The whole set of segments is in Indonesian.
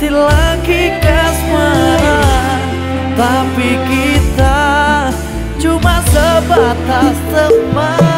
hati lagi kasmara Tapi kita cuma sebatas teman.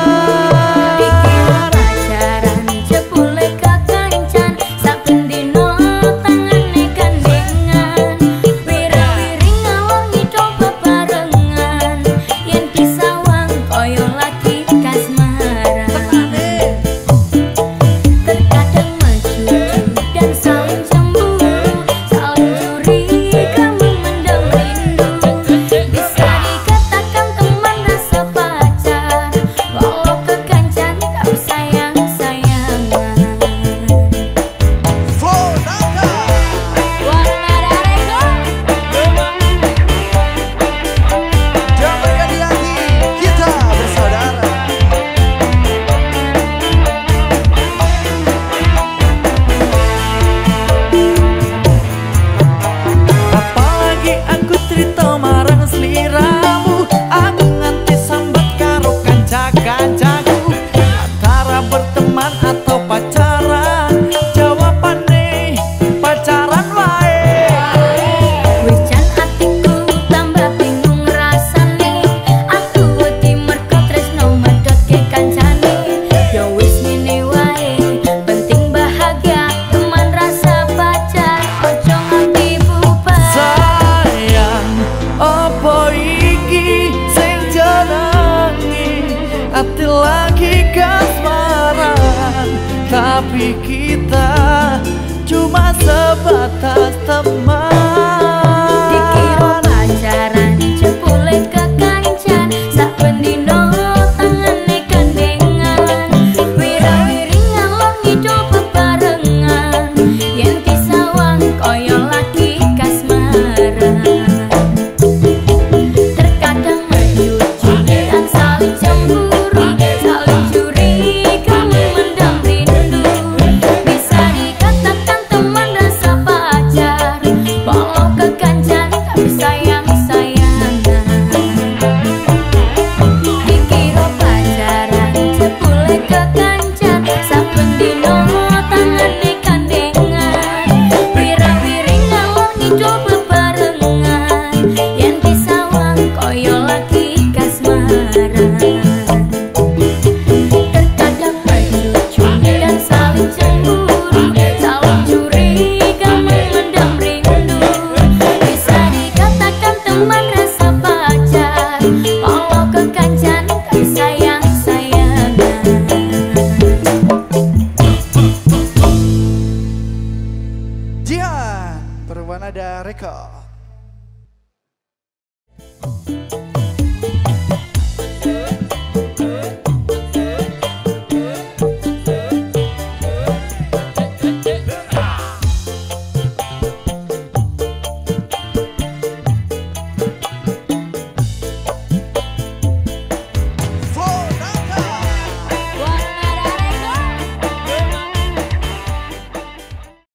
Lagi kasmaran Tapi kita